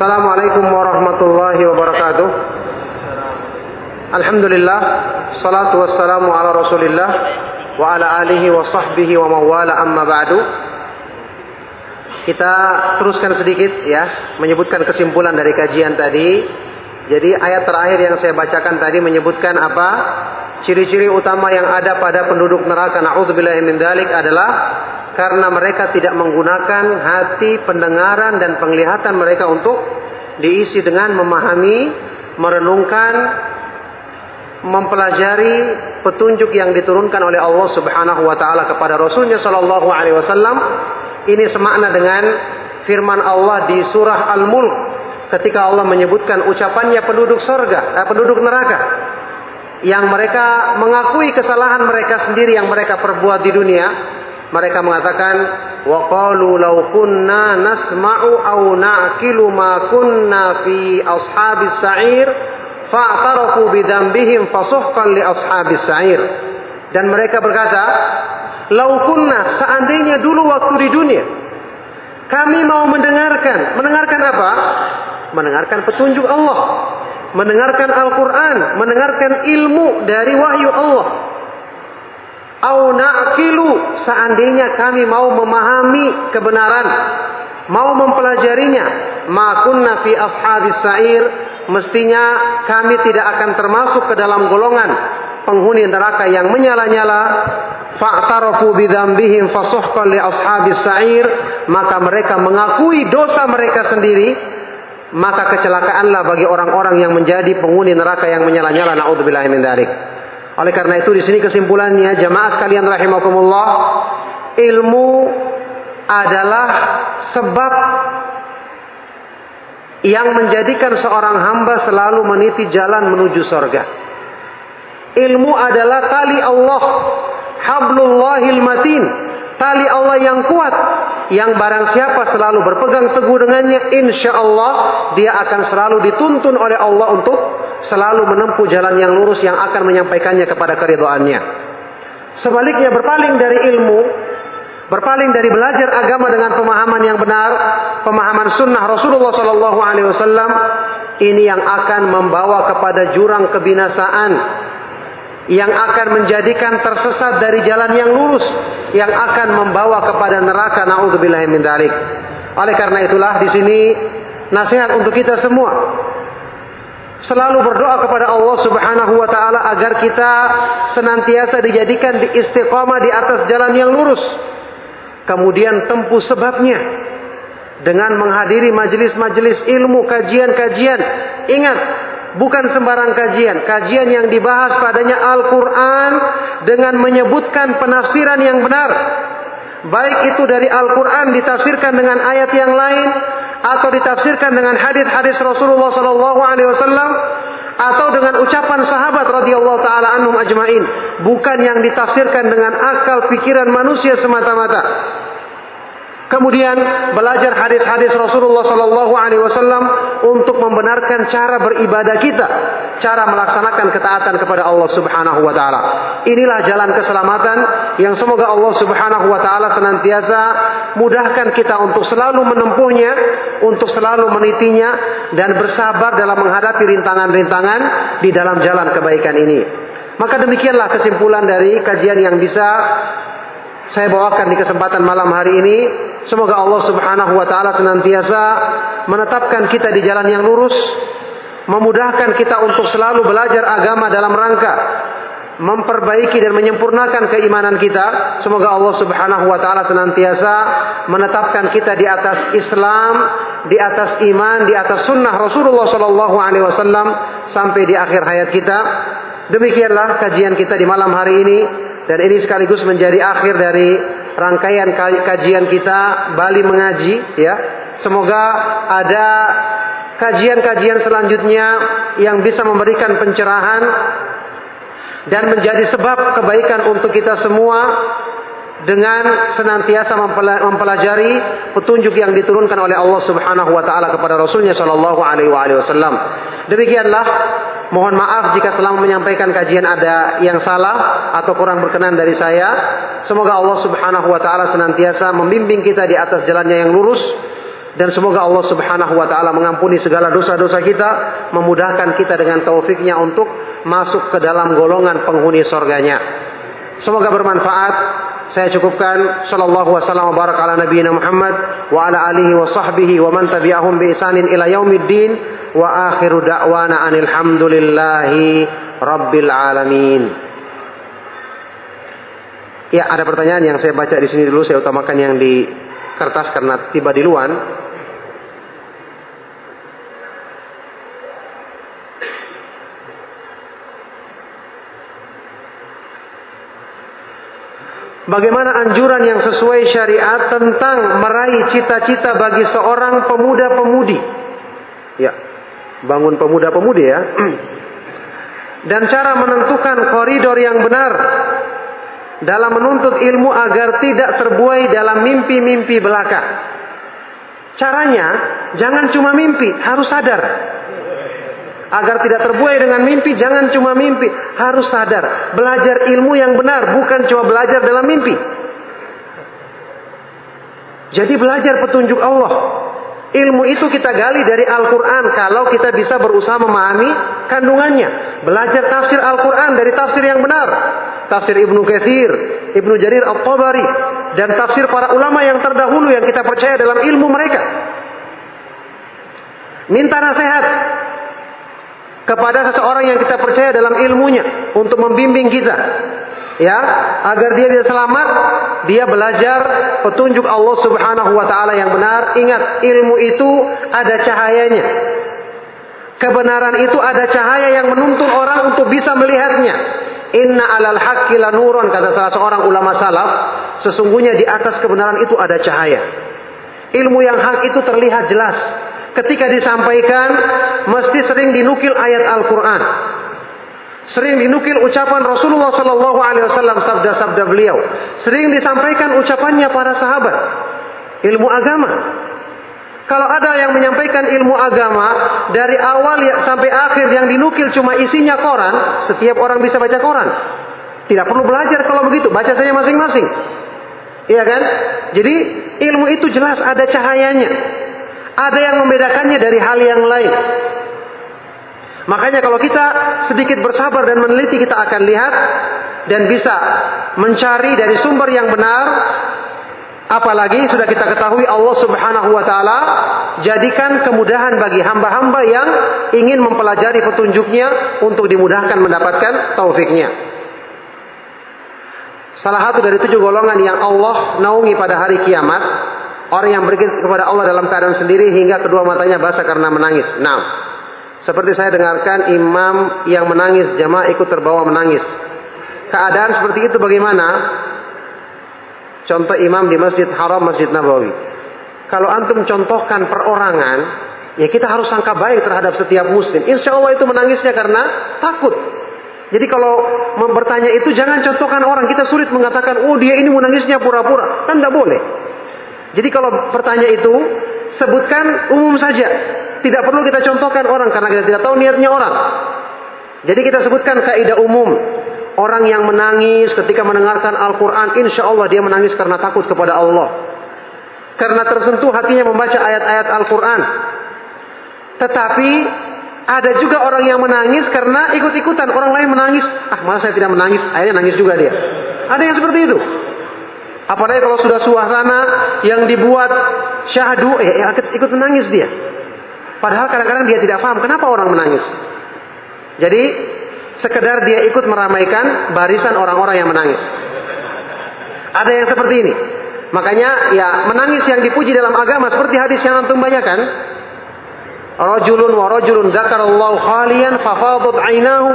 Assalamualaikum warahmatullahi wabarakatuh. Alhamdulillah, salatu wassalamu ala Rasulillah wa ala alihi wa sahbihi wa mawala amma ba'du. Kita teruskan sedikit ya, menyebutkan kesimpulan dari kajian tadi. Jadi ayat terakhir yang saya bacakan tadi menyebutkan apa? Ciri-ciri utama yang ada pada penduduk neraka naudzubillahi min dzalik adalah karena mereka tidak menggunakan hati pendengaran dan penglihatan mereka untuk diisi dengan memahami, merenungkan, mempelajari petunjuk yang diturunkan oleh Allah Subhanahu wa taala kepada Rasulnya Shallallahu alaihi wasallam. Ini semakna dengan firman Allah di surah Al-Mulk ketika Allah menyebutkan ucapannya penduduk surga, eh, penduduk neraka yang mereka mengakui kesalahan mereka sendiri yang mereka perbuat di dunia mereka mengatakan wa qalu law kunna nasma'u aw na'qilu ma kunna fi ashabis sa'ir fa'tarafu bidzambihim fasuhqan li ashabis sa'ir. Dan mereka berkata lau kunna seandainya dulu waktu di dunia kami mau mendengarkan. Mendengarkan apa? Mendengarkan petunjuk Allah. Mendengarkan Al-Quran, mendengarkan ilmu dari wahyu Allah. Au na'kilu seandainya kami mau memahami kebenaran, mau mempelajarinya, ma kunna fi ashabis sa'ir, mestinya kami tidak akan termasuk ke dalam golongan penghuni neraka yang menyala-nyala. Fa'tarafu bidzambihim fasuhqan li ashabis sa'ir, maka mereka mengakui dosa mereka sendiri maka kecelakaanlah bagi orang-orang yang menjadi penghuni neraka yang menyala-nyala naudzubillahi min dzalik. Oleh karena itu di sini kesimpulannya jamaah sekalian rahimakumullah ilmu adalah sebab yang menjadikan seorang hamba selalu meniti jalan menuju sorga. Ilmu adalah tali Allah, hablullahil matin, tali Allah yang kuat yang barang siapa selalu berpegang teguh dengannya insya Allah dia akan selalu dituntun oleh Allah untuk selalu menempuh jalan yang lurus yang akan menyampaikannya kepada keridoannya sebaliknya berpaling dari ilmu berpaling dari belajar agama dengan pemahaman yang benar pemahaman sunnah Rasulullah Shallallahu Alaihi Wasallam ini yang akan membawa kepada jurang kebinasaan yang akan menjadikan tersesat dari jalan yang lurus yang akan membawa kepada neraka naudzubillah min dzalik. Oleh karena itulah di sini nasihat untuk kita semua selalu berdoa kepada Allah Subhanahu wa taala agar kita senantiasa dijadikan di istiqamah di atas jalan yang lurus. Kemudian tempuh sebabnya dengan menghadiri majelis-majelis ilmu, kajian-kajian. Ingat, bukan sembarang kajian. Kajian yang dibahas padanya Al-Quran dengan menyebutkan penafsiran yang benar. Baik itu dari Al-Quran ditafsirkan dengan ayat yang lain atau ditafsirkan dengan hadis-hadis Rasulullah Sallallahu Alaihi Wasallam atau dengan ucapan sahabat radhiyallahu taala anhum ajmain, bukan yang ditafsirkan dengan akal pikiran manusia semata-mata. Kemudian belajar hadis-hadis Rasulullah Sallallahu Alaihi Wasallam untuk membenarkan cara beribadah kita, cara melaksanakan ketaatan kepada Allah Subhanahu Wa Taala. Inilah jalan keselamatan yang semoga Allah Subhanahu Wa Taala senantiasa mudahkan kita untuk selalu menempuhnya, untuk selalu menitinya dan bersabar dalam menghadapi rintangan-rintangan di dalam jalan kebaikan ini. Maka demikianlah kesimpulan dari kajian yang bisa saya bawakan di kesempatan malam hari ini. Semoga Allah Subhanahu wa taala senantiasa menetapkan kita di jalan yang lurus, memudahkan kita untuk selalu belajar agama dalam rangka memperbaiki dan menyempurnakan keimanan kita. Semoga Allah Subhanahu wa taala senantiasa menetapkan kita di atas Islam, di atas iman, di atas sunnah Rasulullah sallallahu alaihi wasallam sampai di akhir hayat kita. Demikianlah kajian kita di malam hari ini dan ini sekaligus menjadi akhir dari rangkaian kajian kita Bali mengaji ya. Semoga ada kajian-kajian selanjutnya yang bisa memberikan pencerahan dan menjadi sebab kebaikan untuk kita semua dengan senantiasa mempelajari petunjuk yang diturunkan oleh Allah Subhanahu wa taala kepada Rasulnya Shallallahu alaihi wasallam. Demikianlah mohon maaf jika selama menyampaikan kajian ada yang salah atau kurang berkenan dari saya. Semoga Allah Subhanahu wa taala senantiasa membimbing kita di atas jalannya yang lurus, Dan semoga Allah Subhanahu wa taala mengampuni segala dosa-dosa kita, memudahkan kita dengan taufiknya untuk masuk ke dalam golongan penghuni surganya. Semoga bermanfaat. Saya cukupkan sallallahu wasallam wa baraka ala nabiyina Muhammad wa ala alihi wa sahbihi wa man tabi'ahum bi isanin ila yaumiddin wa akhiru da'wana anil hamdulillahi rabbil alamin. Ya, ada pertanyaan yang saya baca di sini dulu, saya utamakan yang di kertas karena tiba di luar. Bagaimana anjuran yang sesuai syariat tentang meraih cita-cita bagi seorang pemuda-pemudi? Ya, bangun pemuda-pemudi ya. Dan cara menentukan koridor yang benar dalam menuntut ilmu agar tidak terbuai dalam mimpi-mimpi belaka. Caranya jangan cuma mimpi, harus sadar. Agar tidak terbuai dengan mimpi, jangan cuma mimpi, harus sadar. Belajar ilmu yang benar, bukan cuma belajar dalam mimpi. Jadi belajar petunjuk Allah. Ilmu itu kita gali dari Al-Quran kalau kita bisa berusaha memahami kandungannya. Belajar tafsir Al-Quran dari tafsir yang benar. Tafsir Ibnu Kathir, Ibnu Jarir Al-Tabari. Dan tafsir para ulama yang terdahulu yang kita percaya dalam ilmu mereka. Minta nasihat kepada seseorang yang kita percaya dalam ilmunya untuk membimbing kita. Ya agar dia bisa selamat dia belajar petunjuk Allah Subhanahu wa taala yang benar. Ingat ilmu itu ada cahayanya. Kebenaran itu ada cahaya yang menuntun orang untuk bisa melihatnya. Inna alal haqqi lanuron kata salah seorang ulama salaf sesungguhnya di atas kebenaran itu ada cahaya. Ilmu yang hak itu terlihat jelas ketika disampaikan mesti sering dinukil ayat Al-Quran. Sering dinukil ucapan Rasulullah Sallallahu Alaihi Wasallam sabda-sabda beliau. Sering disampaikan ucapannya para sahabat. Ilmu agama. Kalau ada yang menyampaikan ilmu agama dari awal ya sampai akhir yang dinukil cuma isinya koran, setiap orang bisa baca koran. Tidak perlu belajar kalau begitu, baca saja masing-masing. Iya kan? Jadi ilmu itu jelas ada cahayanya. Ada yang membedakannya dari hal yang lain. Makanya kalau kita sedikit bersabar dan meneliti kita akan lihat dan bisa mencari dari sumber yang benar apalagi sudah kita ketahui Allah Subhanahu wa taala jadikan kemudahan bagi hamba-hamba yang ingin mempelajari petunjuknya untuk dimudahkan mendapatkan taufiknya. Salah satu dari tujuh golongan yang Allah naungi pada hari kiamat Orang yang berzikir kepada Allah dalam keadaan sendiri hingga kedua matanya basah karena menangis. Nah, seperti saya dengarkan imam yang menangis, jamaah ikut terbawa menangis. Keadaan seperti itu bagaimana? Contoh imam di Masjid Haram, Masjid Nabawi. Kalau antum contohkan perorangan, ya kita harus sangka baik terhadap setiap muslim. Insya Allah itu menangisnya karena takut. Jadi kalau bertanya itu jangan contohkan orang. Kita sulit mengatakan, oh dia ini menangisnya pura-pura. Kan tidak boleh. Jadi kalau bertanya itu, sebutkan umum saja. Tidak perlu kita contohkan orang karena kita tidak tahu niatnya orang. Jadi kita sebutkan kaidah umum. Orang yang menangis ketika mendengarkan Al-Quran, insya Allah dia menangis karena takut kepada Allah. Karena tersentuh hatinya membaca ayat-ayat Al-Quran. Tetapi ada juga orang yang menangis karena ikut-ikutan. Orang lain menangis. Ah, malah saya tidak menangis. Akhirnya nangis juga dia. Ada yang seperti itu. Apalagi kalau sudah suasana yang dibuat syahdu, eh, ikut, ikut menangis dia. Padahal kadang-kadang dia tidak paham kenapa orang menangis. Jadi sekedar dia ikut meramaikan barisan orang-orang yang menangis. Ada yang seperti ini. Makanya ya menangis yang dipuji dalam agama seperti hadis yang antum bacakan. Rajulun wa rajulun dzakarallahu khalian fafadat ainahu.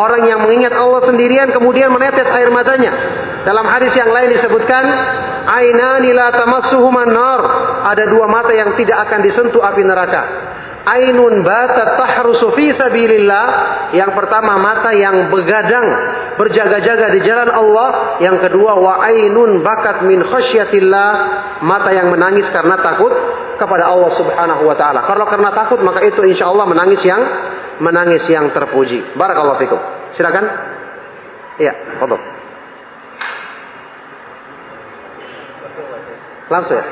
Orang yang mengingat Allah sendirian kemudian menetes air matanya. Dalam hadis yang lain disebutkan, ainani la tamassuhuman nar. Ada dua mata yang tidak akan disentuh api neraka. Ainun batat tahrusu fi sabilillah. Yang pertama mata yang begadang berjaga-jaga di jalan Allah. Yang kedua wa ainun bakat min khasyatillah. Mata yang menangis karena takut kepada Allah Subhanahu wa taala. Kalau karena takut maka itu insya Allah menangis yang menangis yang terpuji. Barakallahu fikum. Silakan. Iya, fadhil. Langsung ya?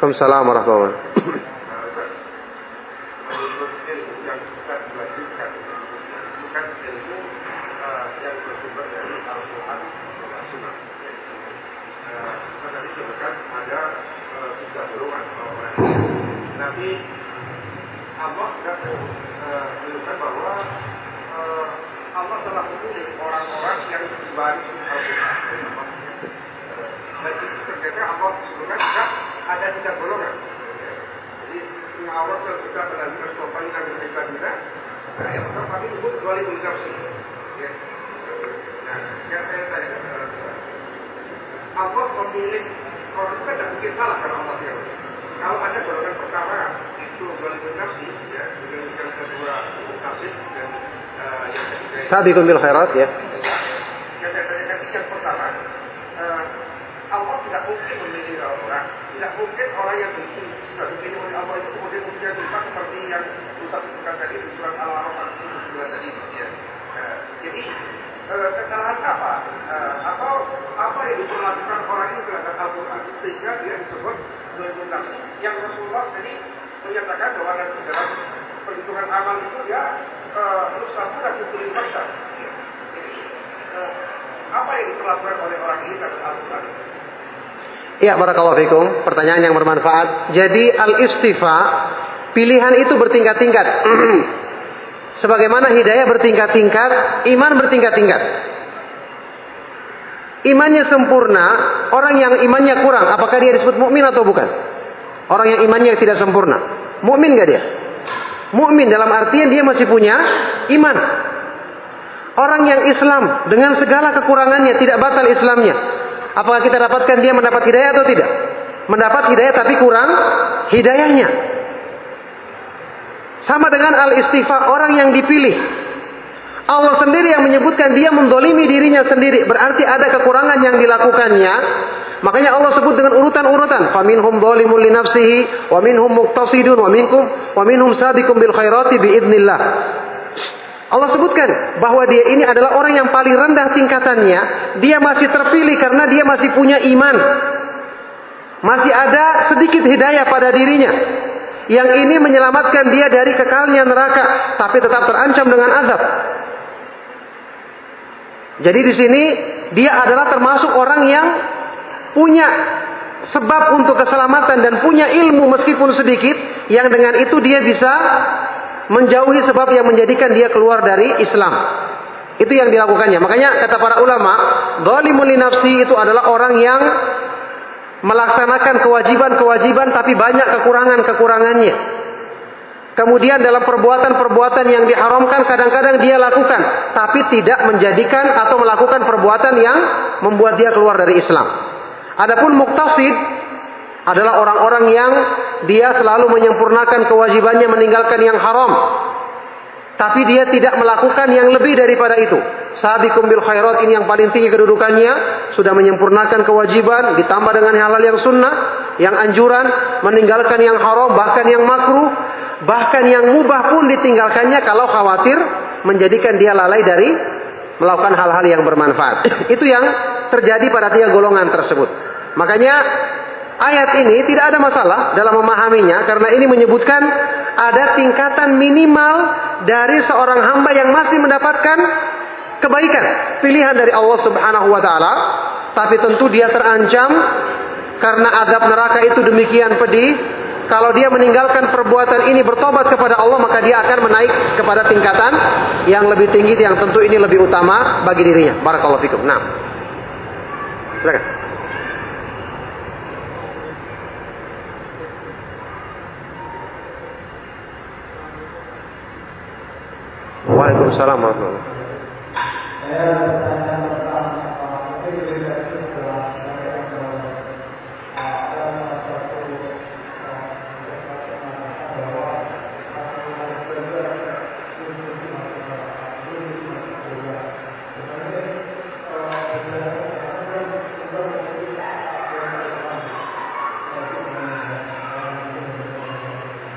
Waalaikumsalam warahmatullahi wabarakatuh. Allah sudah eh, menunjukkan bahwa uh, Allah telah memilih orang-orang yang baris Al-Quran. Dan itu ternyata Allah sebelumnya juga ada tiga golongan. Jadi yang Allah telah kita belajar sopan Nabi Muhammad Nah, yang pertama kami sebut dua lima nafsi. Ya. Nah, yang saya tanya, eh, Allah memilih orang itu kan tidak mungkin salah karena Allah yang Sabiqun bil khairat ya. Yang saya tanyakan yang pertama, uh, Allah tidak mungkin memilih orang. Tidak mungkin orang yang sudah dipilih oleh Allah itu kemudian punya sifat seperti yang Ustaz sebutkan tadi di surat Al-Araf 9 tadi. Ya. Uh, jadi uh, kesalahan apa? Uh, atau apa yang diperlakukan orang ini terhadap Al-Quran sehingga dia disebut Zulmun Yang Rasulullah tadi menyatakan bahwa nanti dalam perhitungan amal itu ya Nusabura Kukulil Maksa. Jadi, apa yang diperlakukan oleh orang ini terhadap Al-Quran? Ya, barakallahu fikum. Pertanyaan yang bermanfaat. Jadi al-istifa, pilihan itu bertingkat-tingkat. Sebagaimana hidayah bertingkat-tingkat, iman bertingkat-tingkat. Imannya sempurna, orang yang imannya kurang, apakah dia disebut mukmin atau bukan? Orang yang imannya tidak sempurna, mukmin gak dia? Mukmin dalam artian dia masih punya iman. Orang yang Islam dengan segala kekurangannya tidak batal Islamnya. Apakah kita dapatkan dia mendapat hidayah atau tidak? Mendapat hidayah tapi kurang hidayahnya. Sama dengan al-istifa orang yang dipilih. Allah sendiri yang menyebutkan dia mendolimi dirinya sendiri. Berarti ada kekurangan yang dilakukannya Makanya Allah sebut dengan urutan-urutan. Faminhum zalimun li nafsihi wa minhum muqtasidun wa minkum wa minhum sabiqum bil khairati biidznillah. Allah sebutkan bahwa dia ini adalah orang yang paling rendah tingkatannya, dia masih terpilih karena dia masih punya iman. Masih ada sedikit hidayah pada dirinya. Yang ini menyelamatkan dia dari kekalnya neraka, tapi tetap terancam dengan azab. Jadi di sini dia adalah termasuk orang yang punya sebab untuk keselamatan dan punya ilmu meskipun sedikit yang dengan itu dia bisa menjauhi sebab yang menjadikan dia keluar dari Islam. Itu yang dilakukannya. Makanya kata para ulama, zalimun nafsi itu adalah orang yang melaksanakan kewajiban-kewajiban tapi banyak kekurangan-kekurangannya. Kemudian dalam perbuatan-perbuatan yang diharamkan kadang-kadang dia lakukan tapi tidak menjadikan atau melakukan perbuatan yang membuat dia keluar dari Islam. Adapun muktasid adalah orang-orang yang dia selalu menyempurnakan kewajibannya meninggalkan yang haram. Tapi dia tidak melakukan yang lebih daripada itu. Sabiqum bil khairat ini yang paling tinggi kedudukannya. Sudah menyempurnakan kewajiban. Ditambah dengan hal-hal yang sunnah. Yang anjuran. Meninggalkan yang haram. Bahkan yang makruh. Bahkan yang mubah pun ditinggalkannya. Kalau khawatir menjadikan dia lalai dari melakukan hal-hal yang bermanfaat. Itu yang terjadi pada tiga golongan tersebut. Makanya ayat ini tidak ada masalah dalam memahaminya karena ini menyebutkan ada tingkatan minimal dari seorang hamba yang masih mendapatkan kebaikan, pilihan dari Allah Subhanahu wa taala, tapi tentu dia terancam karena azab neraka itu demikian pedih. Kalau dia meninggalkan perbuatan ini bertobat kepada Allah maka dia akan menaik kepada tingkatan yang lebih tinggi yang tentu ini lebih utama bagi dirinya. Barakallahu fikum. Nah. Silakan. Waalaikumsalam warahmatullahi wabarakatuh.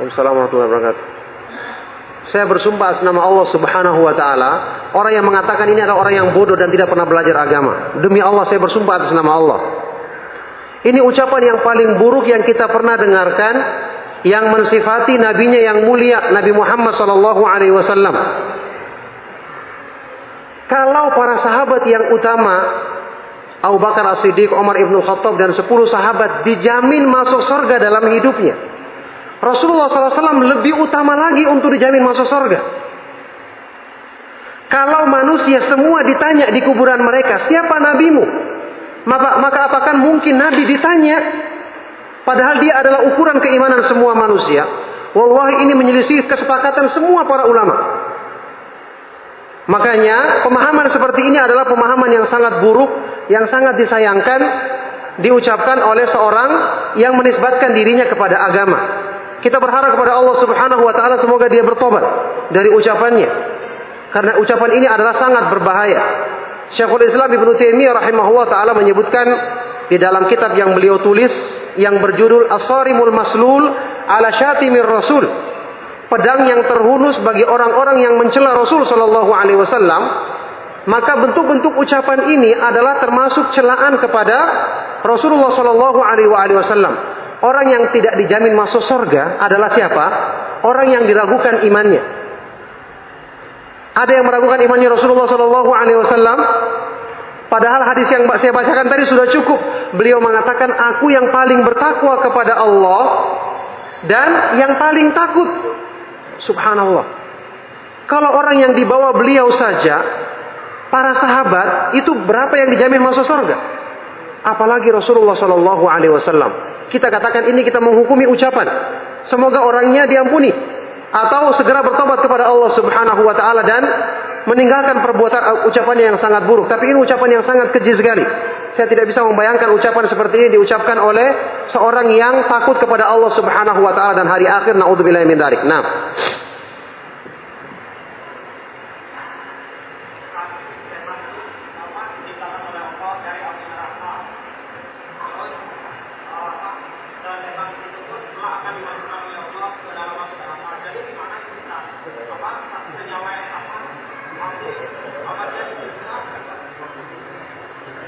Assalamualaikum warahmatullahi wabarakatuh. Saya bersumpah atas nama Allah Subhanahu wa taala, orang yang mengatakan ini adalah orang yang bodoh dan tidak pernah belajar agama. Demi Allah saya bersumpah atas nama Allah. Ini ucapan yang paling buruk yang kita pernah dengarkan yang mensifati nabinya yang mulia Nabi Muhammad sallallahu alaihi wasallam. Kalau para sahabat yang utama Abu Bakar As-Siddiq, Umar Ibn Khattab dan 10 sahabat dijamin masuk surga dalam hidupnya. Rasulullah SAW lebih utama lagi untuk dijamin masuk surga. Kalau manusia semua ditanya di kuburan mereka, siapa nabimu? Maka, maka apakah mungkin Nabi ditanya? Padahal dia adalah ukuran keimanan semua manusia. Wallahi ini menyelisih kesepakatan semua para ulama. Makanya pemahaman seperti ini adalah pemahaman yang sangat buruk, yang sangat disayangkan diucapkan oleh seorang yang menisbatkan dirinya kepada agama. Kita berharap kepada Allah Subhanahu wa taala semoga dia bertobat dari ucapannya. Karena ucapan ini adalah sangat berbahaya. Syekhul Islam Ibnu Taimiyah rahimahullah taala menyebutkan di dalam kitab yang beliau tulis yang berjudul As-Sarimul Maslul ala Syatimir Rasul. Pedang yang terhunus bagi orang-orang yang mencela Rasul sallallahu alaihi wasallam, maka bentuk-bentuk ucapan ini adalah termasuk celaan kepada Rasulullah sallallahu alaihi wasallam. Orang yang tidak dijamin masuk surga adalah siapa? Orang yang diragukan imannya. Ada yang meragukan imannya Rasulullah Shallallahu Alaihi Wasallam. Padahal hadis yang saya bacakan tadi sudah cukup. Beliau mengatakan, aku yang paling bertakwa kepada Allah dan yang paling takut. Subhanallah. Kalau orang yang dibawa beliau saja, para sahabat itu berapa yang dijamin masuk surga? Apalagi Rasulullah Shallallahu Alaihi Wasallam. Kita katakan ini kita menghukumi ucapan. Semoga orangnya diampuni atau segera bertobat kepada Allah Subhanahu wa taala dan meninggalkan perbuatan uh, ucapannya yang sangat buruk. Tapi ini ucapan yang sangat keji sekali. Saya tidak bisa membayangkan ucapan seperti ini diucapkan oleh seorang yang takut kepada Allah Subhanahu wa taala dan hari akhir naudzubillahi min dzalik. Nah.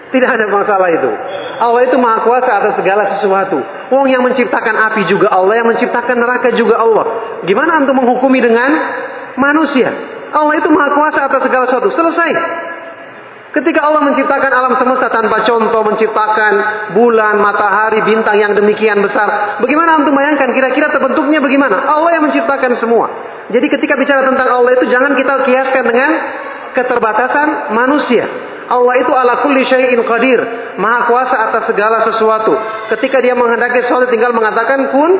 Tidak ada masalah itu. Allah itu maha kuasa atas segala sesuatu. Wong yang menciptakan api juga Allah, yang menciptakan neraka juga Allah. Gimana untuk menghukumi dengan manusia? Allah itu maha kuasa atas segala sesuatu. Selesai. Ketika Allah menciptakan alam semesta tanpa contoh, menciptakan bulan, matahari, bintang yang demikian besar, bagaimana untuk bayangkan kira-kira terbentuknya bagaimana? Allah yang menciptakan semua. Jadi ketika bicara tentang Allah itu jangan kita kiaskan dengan keterbatasan manusia. Allah itu ala kulli syai'in qadir, maha kuasa atas segala sesuatu. Ketika dia menghendaki sesuatu tinggal mengatakan kun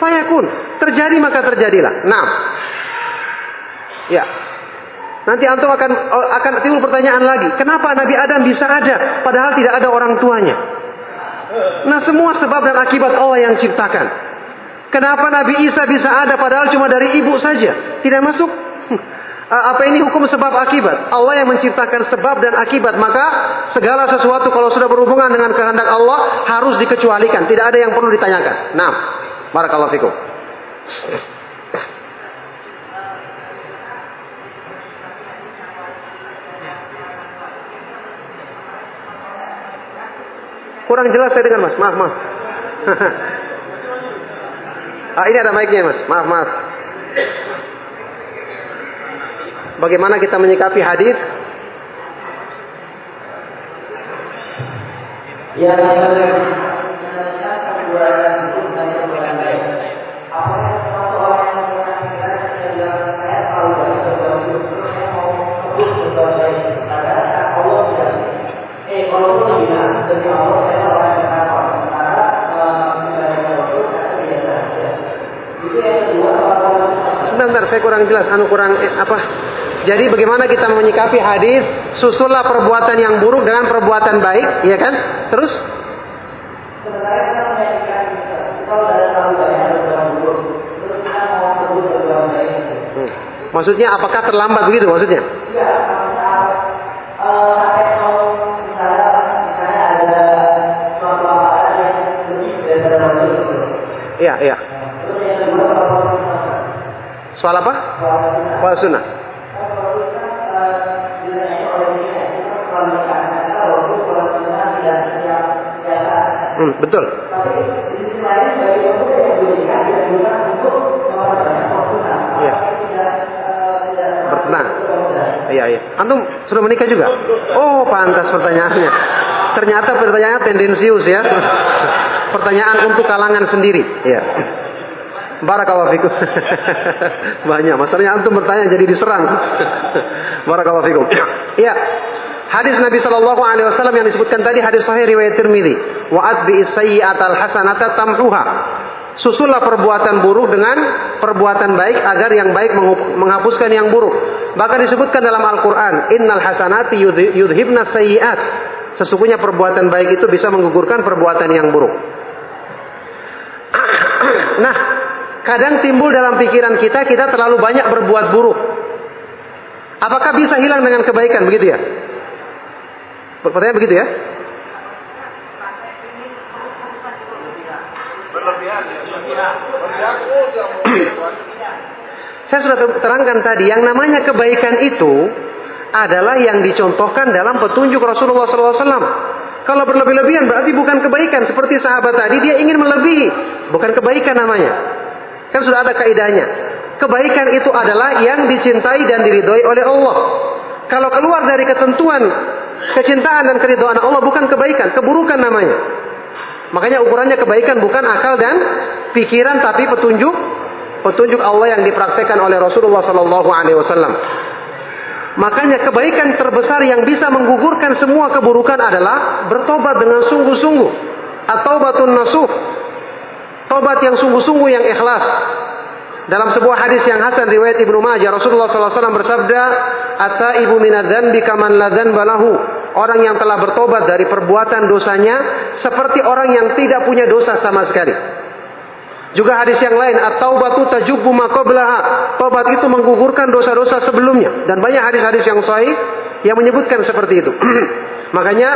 fayakun. Terjadi maka terjadilah. Nah. Ya. Nanti antum akan akan timbul pertanyaan lagi. Kenapa Nabi Adam bisa ada padahal tidak ada orang tuanya? Nah, semua sebab dan akibat Allah yang ciptakan. Kenapa Nabi Isa bisa ada padahal cuma dari ibu saja? Tidak masuk Ah, apa ini hukum sebab akibat? Allah yang menciptakan sebab dan akibat, maka segala sesuatu kalau sudah berhubungan dengan kehendak Allah harus dikecualikan, tidak ada yang perlu ditanyakan. Nah, barakallahu fikum. Kurang jelas saya dengar mas, maaf maaf. ah, ini ada mic-nya mas, maaf maaf. Bagaimana kita menyikapi hadis? Ya, Sebentar, saya kurang jelas, anu kurang eh, apa? Jadi bagaimana kita menyikapi hadis susullah perbuatan yang buruk dengan perbuatan baik, ya kan? Terus. Maksudnya apakah terlambat begitu maksudnya? Iya, iya. Soal apa? Soal sunnah. Betul. Iya. Bertenang. Iya, iya. Antum sudah menikah juga? Oh, pantas pertanyaannya. Ternyata pertanyaannya tendensius ya. Pertanyaan untuk kalangan sendiri. Iya. Barakallahu. Banyak masalahnya antum bertanya jadi diserang. Barakallahu. Iya. Hadis Nabi Shallallahu Alaihi Wasallam yang disebutkan tadi hadis Sahih riwayat Tirmidzi. Wa adbi sayyi'at al hasanata tamhuha. Susullah perbuatan buruk dengan perbuatan baik agar yang baik menghapuskan yang buruk. Bahkan disebutkan dalam Al-Quran, Innal hasanati yudhibna sayyi'at. Sesungguhnya perbuatan baik itu bisa menggugurkan perbuatan yang buruk. Nah, kadang timbul dalam pikiran kita, kita terlalu banyak berbuat buruk. Apakah bisa hilang dengan kebaikan? Begitu ya? Pertanyaan begitu ya? Saya sudah terangkan tadi, yang namanya kebaikan itu adalah yang dicontohkan dalam petunjuk Rasulullah SAW. Kalau berlebih-lebihan berarti bukan kebaikan. Seperti sahabat tadi, dia ingin melebihi. Bukan kebaikan namanya. Kan sudah ada kaidahnya. Kebaikan itu adalah yang dicintai dan diridhoi oleh Allah. Kalau keluar dari ketentuan kecintaan dan keridhaan Allah bukan kebaikan, keburukan namanya. Makanya ukurannya kebaikan bukan akal dan pikiran tapi petunjuk petunjuk Allah yang dipraktekkan oleh Rasulullah Sallallahu Alaihi Wasallam. Makanya kebaikan terbesar yang bisa menggugurkan semua keburukan adalah bertobat dengan sungguh-sungguh. Atau batun nasuh. Tobat yang sungguh-sungguh yang ikhlas. Dalam sebuah hadis yang hasan riwayat Ibnu Majah Rasulullah SAW bersabda, "Ata ibu minadzan bikaman ladan balahu." Orang yang telah bertobat dari perbuatan dosanya seperti orang yang tidak punya dosa sama sekali. Juga hadis yang lain, at-taubatu tajubbu ma Tobat itu menggugurkan dosa-dosa sebelumnya dan banyak hadis-hadis yang sahih yang menyebutkan seperti itu. Makanya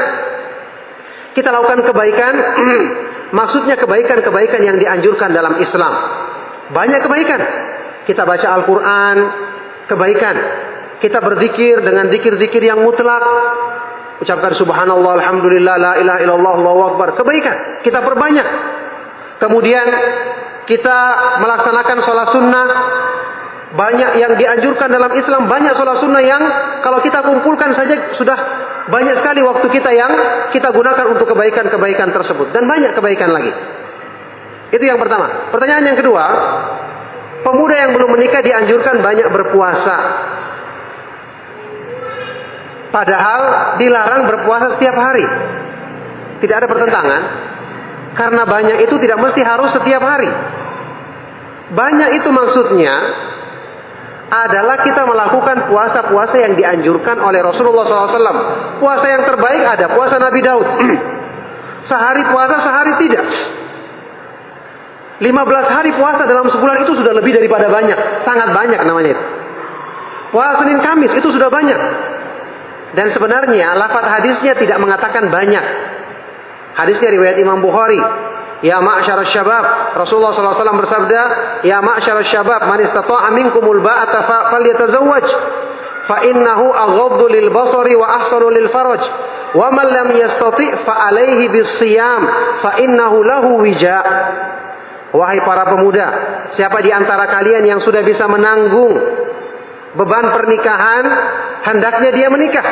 kita lakukan kebaikan maksudnya kebaikan-kebaikan yang dianjurkan dalam Islam. Banyak kebaikan. Kita baca Al-Qur'an, kebaikan. Kita berzikir dengan zikir-zikir yang mutlak. Ucapkan subhanallah, alhamdulillah, la ilaha illallah, Allahu akbar. Kebaikan. Kita perbanyak. Kemudian kita melaksanakan sholat sunnah banyak yang dianjurkan dalam Islam banyak sholat sunnah yang kalau kita kumpulkan saja sudah banyak sekali waktu kita yang kita gunakan untuk kebaikan-kebaikan tersebut dan banyak kebaikan lagi itu yang pertama pertanyaan yang kedua pemuda yang belum menikah dianjurkan banyak berpuasa padahal dilarang berpuasa setiap hari tidak ada pertentangan karena banyak itu tidak mesti harus setiap hari. Banyak itu maksudnya adalah kita melakukan puasa-puasa yang dianjurkan oleh Rasulullah SAW. Puasa yang terbaik ada puasa Nabi Daud. sehari puasa, sehari tidak. 15 hari puasa dalam sebulan itu sudah lebih daripada banyak. Sangat banyak namanya itu. Puasa Senin Kamis itu sudah banyak. Dan sebenarnya lafaz hadisnya tidak mengatakan banyak. Hadisnya riwayat Imam Bukhari. Ya ma'syar syabab. Rasulullah SAW bersabda, Ya ma'syar syabab, man istata'a minkumul ba'ata falyatazawwaj. Fa innahu aghaddu lil basari wa ahsanu lil faraj. Wa man lam yastati' fa alaihi bis siyam fa innahu lahu wija'. Wahai para pemuda, siapa di antara kalian yang sudah bisa menanggung beban pernikahan, hendaknya dia menikah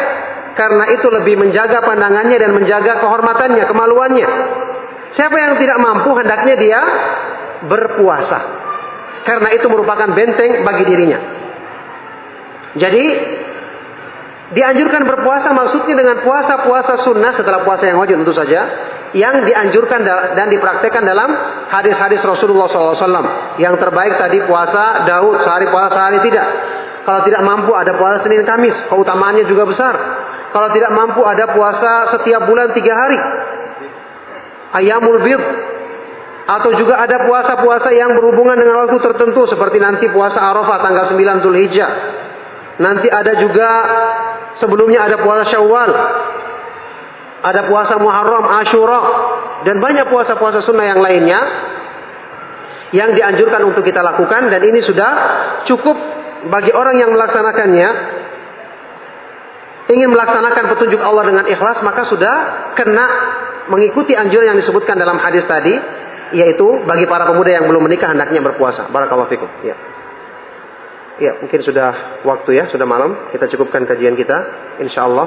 karena itu lebih menjaga pandangannya dan menjaga kehormatannya, kemaluannya. Siapa yang tidak mampu hendaknya dia berpuasa. Karena itu merupakan benteng bagi dirinya. Jadi dianjurkan berpuasa maksudnya dengan puasa-puasa sunnah setelah puasa yang wajib tentu saja yang dianjurkan dan dipraktekkan dalam hadis-hadis Rasulullah SAW. Yang terbaik tadi puasa Daud sehari puasa sehari tidak. Kalau tidak mampu ada puasa Senin Kamis, keutamaannya juga besar. Kalau tidak mampu ada puasa setiap bulan tiga hari. Ayamul bid. Atau juga ada puasa-puasa yang berhubungan dengan waktu tertentu. Seperti nanti puasa Arafah tanggal 9 Zulhijjah. Nanti ada juga sebelumnya ada puasa Syawal. Ada puasa Muharram, Ashura. Dan banyak puasa-puasa sunnah yang lainnya. Yang dianjurkan untuk kita lakukan. Dan ini sudah cukup bagi orang yang melaksanakannya ingin melaksanakan petunjuk Allah dengan ikhlas maka sudah kena mengikuti anjuran yang disebutkan dalam hadis tadi yaitu bagi para pemuda yang belum menikah hendaknya berpuasa. Barakallahu fikum. Ya. Ya, mungkin sudah waktu ya, sudah malam. Kita cukupkan kajian kita insyaallah.